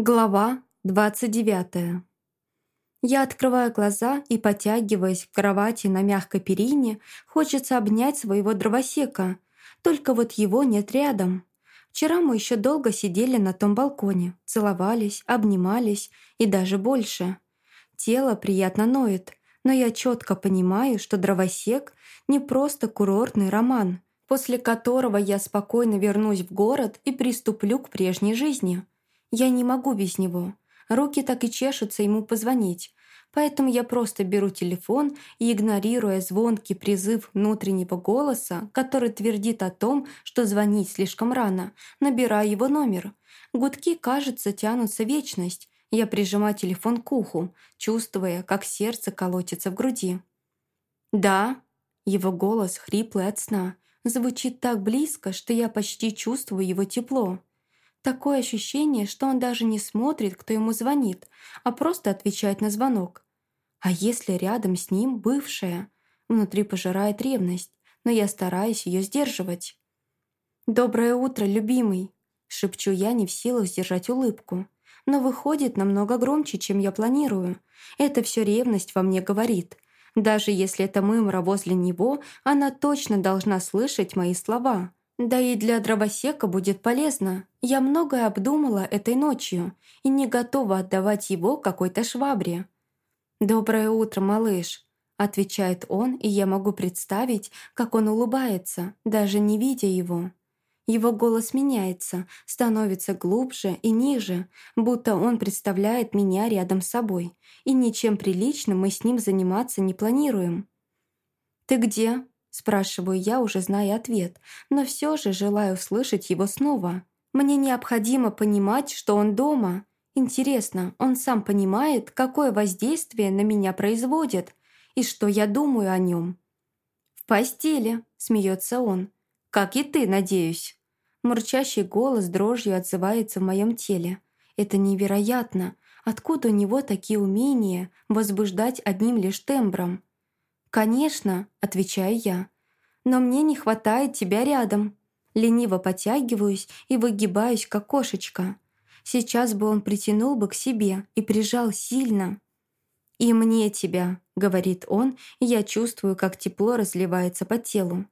Глава 29. Я открываю глаза и, потягиваясь в кровати на мягкой перине, хочется обнять своего дровосека. Только вот его нет рядом. Вчера мы еще долго сидели на том балконе, целовались, обнимались и даже больше. Тело приятно ноет, но я четко понимаю, что дровосек не просто курортный роман, после которого я спокойно вернусь в город и приступлю к прежней жизни — я не могу без него. Руки так и чешутся ему позвонить. Поэтому я просто беру телефон и, игнорируя звонкий призыв внутреннего голоса, который твердит о том, что звонить слишком рано, набираю его номер. Гудки, кажется, тянутся вечность. Я прижимаю телефон к уху, чувствуя, как сердце колотится в груди. «Да?» Его голос, хриплый от сна, звучит так близко, что я почти чувствую его тепло. Такое ощущение, что он даже не смотрит, кто ему звонит, а просто отвечает на звонок. А если рядом с ним бывшая? Внутри пожирает ревность, но я стараюсь ее сдерживать. «Доброе утро, любимый!» Шепчу я, не в силах сдержать улыбку. Но выходит намного громче, чем я планирую. Это все ревность во мне говорит. Даже если это мымра возле него, она точно должна слышать мои слова. Да и для дровосека будет полезно. Я многое обдумала этой ночью и не готова отдавать его какой-то швабре. «Доброе утро, малыш», — отвечает он, и я могу представить, как он улыбается, даже не видя его. Его голос меняется, становится глубже и ниже, будто он представляет меня рядом с собой, и ничем приличным мы с ним заниматься не планируем. «Ты где?» Спрашиваю я, уже зная ответ, но все же желаю услышать его снова. Мне необходимо понимать, что он дома. Интересно, он сам понимает, какое воздействие на меня производит и что я думаю о нем. «В постели», — смеется он. «Как и ты, надеюсь». Мурчащий голос дрожью отзывается в моем теле. Это невероятно. Откуда у него такие умения возбуждать одним лишь тембром? «Конечно», — отвечаю я. «Но мне не хватает тебя рядом». Лениво потягиваюсь и выгибаюсь, как кошечка. Сейчас бы он притянул бы к себе и прижал сильно. «И мне тебя», — говорит он, и я чувствую, как тепло разливается по телу.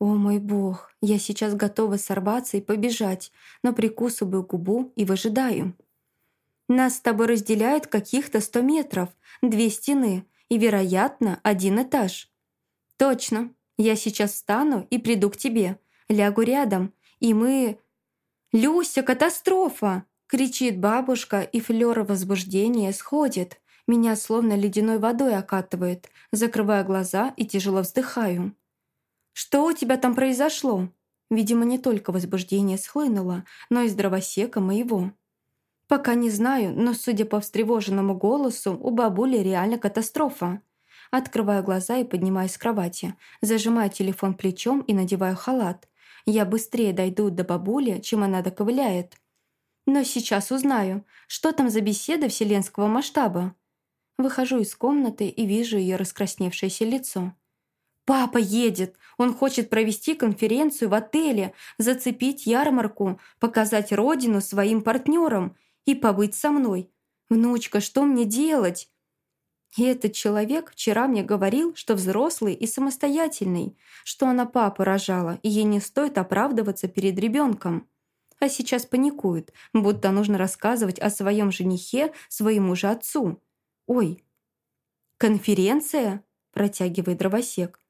О мой бог, я сейчас готова сорваться и побежать, но прикусываю губу и выжидаю. Нас с тобой разделяют каких-то сто метров, две стены — и, вероятно, один этаж. Точно. Я сейчас встану и приду к тебе. Лягу рядом, и мы... «Люся, катастрофа!» — кричит бабушка, и флёр возбуждения сходит. Меня словно ледяной водой окатывает. Закрываю глаза и тяжело вздыхаю. «Что у тебя там произошло?» Видимо, не только возбуждение схлынуло, но и здравосека моего. Пока не знаю, но, судя по встревоженному голосу, у бабули реально катастрофа. Открываю глаза и поднимаюсь с кровати, зажимаю телефон плечом и надеваю халат. Я быстрее дойду до бабули, чем она доковыляет. Но сейчас узнаю, что там за беседа вселенского масштаба. Выхожу из комнаты и вижу ее раскрасневшееся лицо. «Папа едет! Он хочет провести конференцию в отеле, зацепить ярмарку, показать родину своим партнерам и побыть со мной. Внучка, что мне делать? И этот человек вчера мне говорил, что взрослый и самостоятельный, что она папу рожала, и ей не стоит оправдываться перед ребенком. А сейчас паникует, будто нужно рассказывать о своем женихе своему же отцу. «Ой, конференция?» – протягивает дровосек.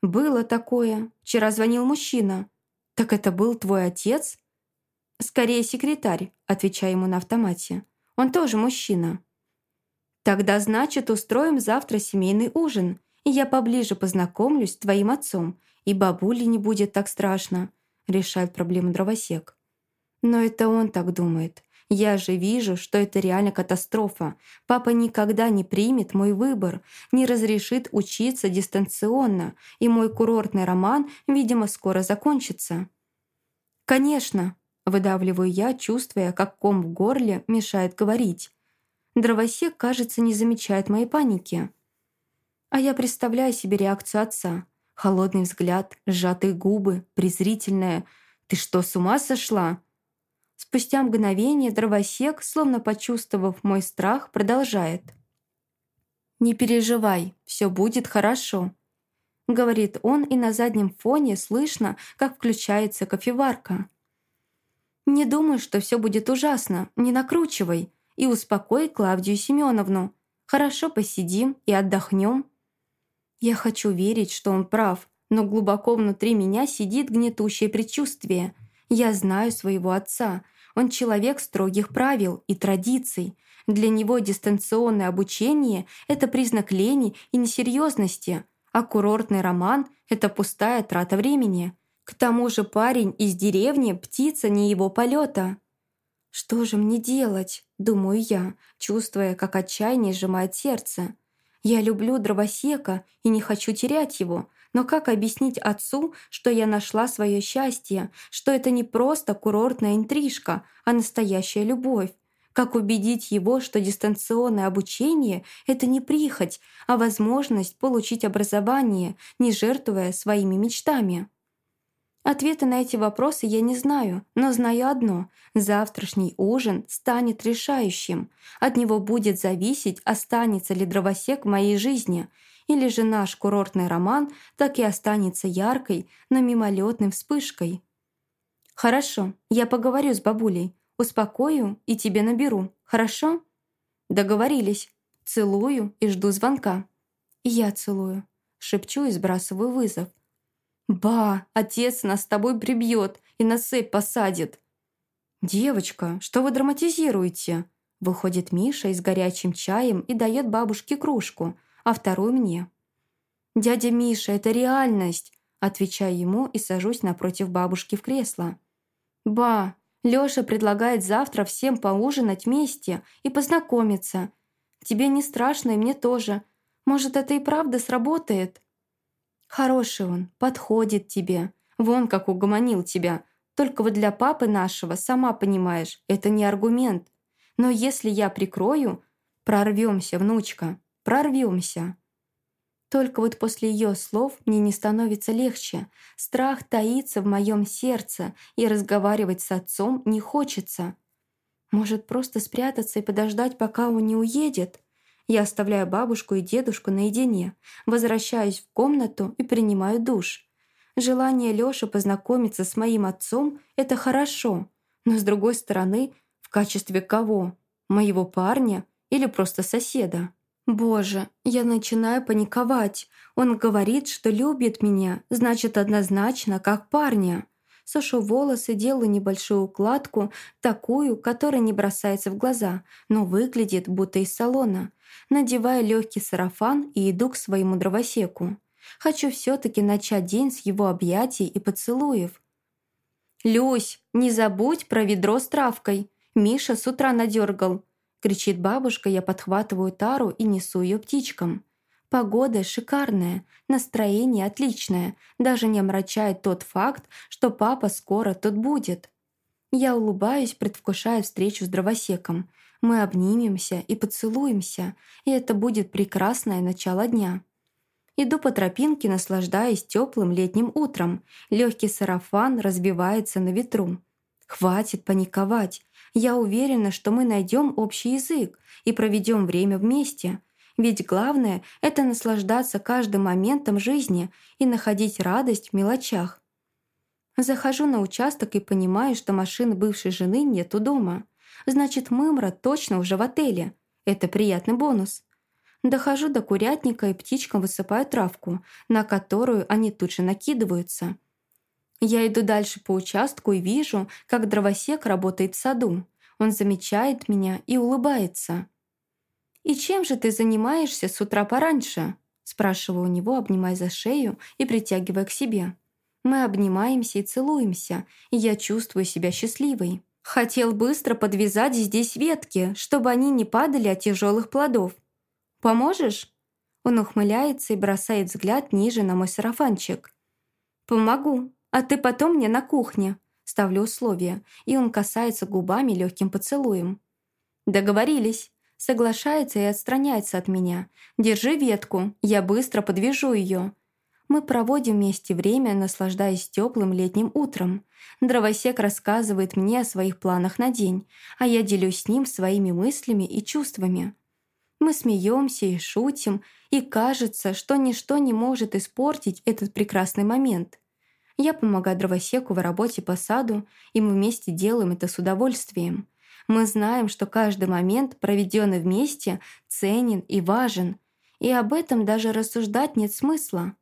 «Было такое. Вчера звонил мужчина. Так это был твой отец?» «Скорее секретарь», — отвечаю ему на автомате. «Он тоже мужчина». «Тогда, значит, устроим завтра семейный ужин, и я поближе познакомлюсь с твоим отцом, и бабуле не будет так страшно», — решает проблему дровосек. Но это он так думает. Я же вижу, что это реально катастрофа. Папа никогда не примет мой выбор, не разрешит учиться дистанционно, и мой курортный роман, видимо, скоро закончится. «Конечно», Выдавливаю я, чувствуя, как ком в горле мешает говорить. Дровосек, кажется, не замечает моей паники. А я представляю себе реакцию отца. Холодный взгляд, сжатые губы, презрительная «Ты что, с ума сошла?» Спустя мгновение дровосек, словно почувствовав мой страх, продолжает. «Не переживай, все будет хорошо», — говорит он, и на заднем фоне слышно, как включается кофеварка. «Не думаю, что все будет ужасно, не накручивай, и успокой Клавдию Семеновну. Хорошо посидим и отдохнем». Я хочу верить, что он прав, но глубоко внутри меня сидит гнетущее предчувствие. Я знаю своего отца. Он человек строгих правил и традиций. Для него дистанционное обучение – это признак лени и несерьезности, а курортный роман – это пустая трата времени. К тому же парень из деревни – птица не его полета. «Что же мне делать?» – думаю я, чувствуя, как отчаяние сжимает сердце. Я люблю дровосека и не хочу терять его, но как объяснить отцу, что я нашла свое счастье, что это не просто курортная интрижка, а настоящая любовь? Как убедить его, что дистанционное обучение — это не прихоть, а возможность получить образование, не жертвуя своими мечтами? Ответы на эти вопросы я не знаю, но знаю одно – завтрашний ужин станет решающим. От него будет зависеть, останется ли дровосек в моей жизни, или же наш курортный роман так и останется яркой, но мимолетной вспышкой. «Хорошо, я поговорю с бабулей, успокою и тебе наберу, хорошо?» «Договорились. Целую и жду звонка». «Я целую», – шепчу и сбрасываю вызов – «Ба, отец нас с тобой прибьет и на цепь посадит». «Девочка, что вы драматизируете?» Выходит Миша с горячим чаем и дает бабушке кружку, а вторую мне. «Дядя Миша, это реальность!» Отвечаю ему и сажусь напротив бабушки в кресло. «Ба, Лёша предлагает завтра всем поужинать вместе и познакомиться. Тебе не страшно, и мне тоже. Может, это и правда сработает?» Хороший он, подходит тебе. Вон как угомонил тебя. Только вот для папы нашего, сама понимаешь, это не аргумент. Но если я прикрою, прорвемся, внучка, прорвемся. Только вот после ее слов мне не становится легче. Страх таится в моем сердце, и разговаривать с отцом не хочется. Может, просто спрятаться и подождать, пока он не уедет? Я оставляю бабушку и дедушку наедине, возвращаюсь в комнату и принимаю душ. Желание Лёши познакомиться с моим отцом — это хорошо, но с другой стороны, в качестве кого? Моего парня или просто соседа? Боже, я начинаю паниковать. Он говорит, что любит меня, значит, однозначно, как парня. Сушу волосы, делаю небольшую укладку, такую, которая не бросается в глаза, но выглядит будто из салона. Надеваю легкий сарафан и иду к своему дровосеку. Хочу все таки начать день с его объятий и поцелуев. «Люсь, не забудь про ведро с травкой. Миша с утра надергал. кричит бабушка, я подхватываю тару и несу ее птичкам. Погода шикарная, настроение отличное, даже не омрачает тот факт, что папа скоро тут будет. Я улыбаюсь, предвкушая встречу с дровосеком. Мы обнимемся и поцелуемся, и это будет прекрасное начало дня. Иду по тропинке, наслаждаясь теплым летним утром. Легкий сарафан разбивается на ветру. Хватит паниковать. Я уверена, что мы найдем общий язык и проведем время вместе. Ведь главное — это наслаждаться каждым моментом жизни и находить радость в мелочах. Захожу на участок и понимаю, что машины бывшей жены нету дома. Значит, Мымра точно уже в отеле. Это приятный бонус. Дохожу до курятника и птичкам высыпаю травку, на которую они тут же накидываются. Я иду дальше по участку и вижу, как дровосек работает в саду. Он замечает меня и улыбается. «И чем же ты занимаешься с утра пораньше?» спрашиваю у него, обнимая за шею и притягивая к себе. Мы обнимаемся и целуемся, и я чувствую себя счастливой. Хотел быстро подвязать здесь ветки, чтобы они не падали от тяжелых плодов. «Поможешь?» Он ухмыляется и бросает взгляд ниже на мой сарафанчик. «Помогу, а ты потом мне на кухне», ставлю условия, и он касается губами легким поцелуем. «Договорились». Соглашается и отстраняется от меня. «Держи ветку, я быстро подвяжу ее». Мы проводим вместе время, наслаждаясь теплым летним утром. Дровосек рассказывает мне о своих планах на день, а я делюсь с ним своими мыслями и чувствами. Мы смеемся и шутим, и кажется, что ничто не может испортить этот прекрасный момент. Я помогаю дровосеку в работе по саду, и мы вместе делаем это с удовольствием. Мы знаем, что каждый момент, проведенный вместе, ценен и важен, и об этом даже рассуждать нет смысла.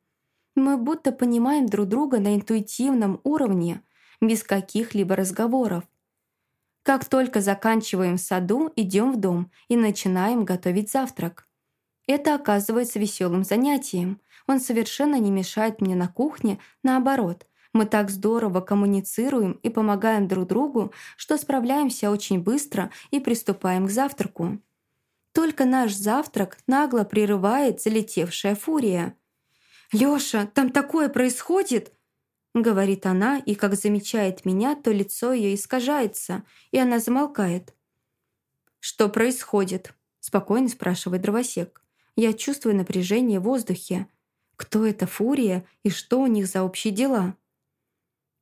Мы будто понимаем друг друга на интуитивном уровне, без каких-либо разговоров. Как только заканчиваем в саду, идем в дом и начинаем готовить завтрак. Это оказывается веселым занятием. Он совершенно не мешает мне на кухне, наоборот. Мы так здорово коммуницируем и помогаем друг другу, что справляемся очень быстро и приступаем к завтраку. Только наш завтрак нагло прерывает залетевшая фурия. «Лёша, там такое происходит!» Говорит она, и как замечает меня, то лицо ее искажается, и она замолкает. «Что происходит?» – спокойно спрашивает дровосек. Я чувствую напряжение в воздухе. Кто это Фурия и что у них за общие дела?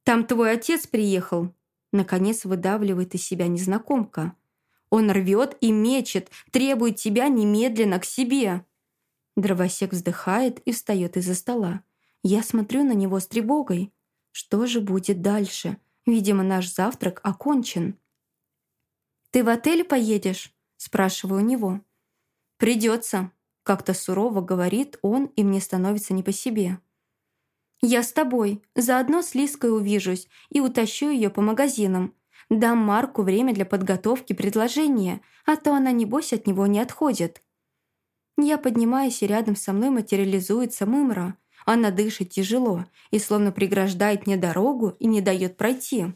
«Там твой отец приехал!» Наконец выдавливает из себя незнакомка. «Он рвет и мечет, требует тебя немедленно к себе!» Дровосек вздыхает и встает из-за стола. Я смотрю на него с тревогой. Что же будет дальше? Видимо, наш завтрак окончен. «Ты в отель поедешь?» – спрашиваю у него. «Придется», – как-то сурово говорит он, и мне становится не по себе. «Я с тобой. Заодно с Лиской увижусь и утащу ее по магазинам. Дам Марку время для подготовки предложения, а то она, небось, от него не отходит». Я поднимаюсь, и рядом со мной материализуется Мымра. Она дышит тяжело и словно преграждает мне дорогу и не дает пройти.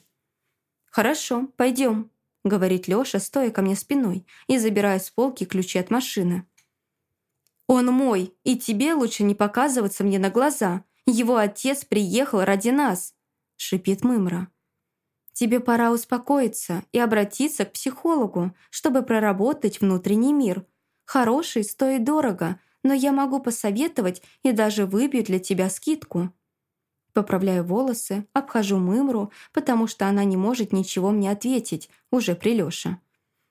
«Хорошо, пойдем», — говорит Лёша, стоя ко мне спиной и забирая с полки ключи от машины. «Он мой, и тебе лучше не показываться мне на глаза. Его отец приехал ради нас», — шипит Мымра. «Тебе пора успокоиться и обратиться к психологу, чтобы проработать внутренний мир. Хороший стоит дорого, но я могу посоветовать и даже выбью для тебя скидку». Поправляю волосы, обхожу Мымру, потому что она не может ничего мне ответить, уже при Лёше.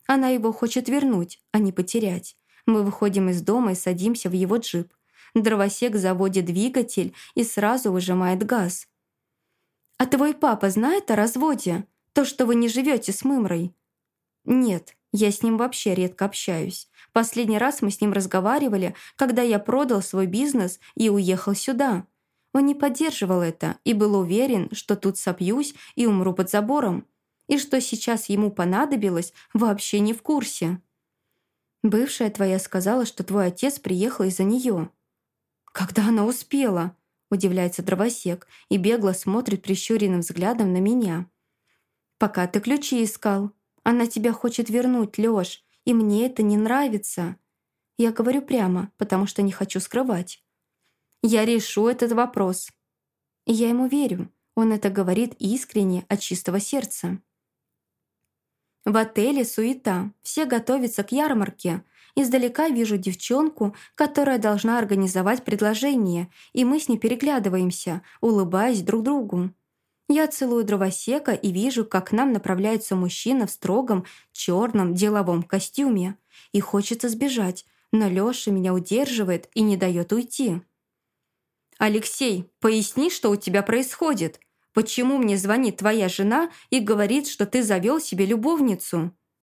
Она его хочет вернуть, а не потерять. Мы выходим из дома и садимся в его джип. Дровосек заводит двигатель и сразу выжимает газ. «А твой папа знает о разводе? То, что вы не живете с Мымрой?» «Нет, я с ним вообще редко общаюсь. Последний раз мы с ним разговаривали, когда я продал свой бизнес и уехал сюда. Он не поддерживал это и был уверен, что тут сопьюсь и умру под забором. И что сейчас ему понадобилось, вообще не в курсе. Бывшая твоя сказала, что твой отец приехал из-за нее. «Когда она успела?» – удивляется дровосек и бегло смотрит прищуренным взглядом на меня. «Пока ты ключи искал. Она тебя хочет вернуть, Лёш и мне это не нравится. Я говорю прямо, потому что не хочу скрывать. Я решу этот вопрос. И я ему верю. Он это говорит искренне, от чистого сердца. В отеле суета, все готовятся к ярмарке. Издалека вижу девчонку, которая должна организовать предложение, и мы с ней переглядываемся, улыбаясь друг другу. Я целую дровосека и вижу, как к нам направляется мужчина в строгом черном деловом костюме. И хочется сбежать, но Лёша меня удерживает и не дает уйти. «Алексей, поясни, что у тебя происходит. Почему мне звонит твоя жена и говорит, что ты завел себе любовницу?»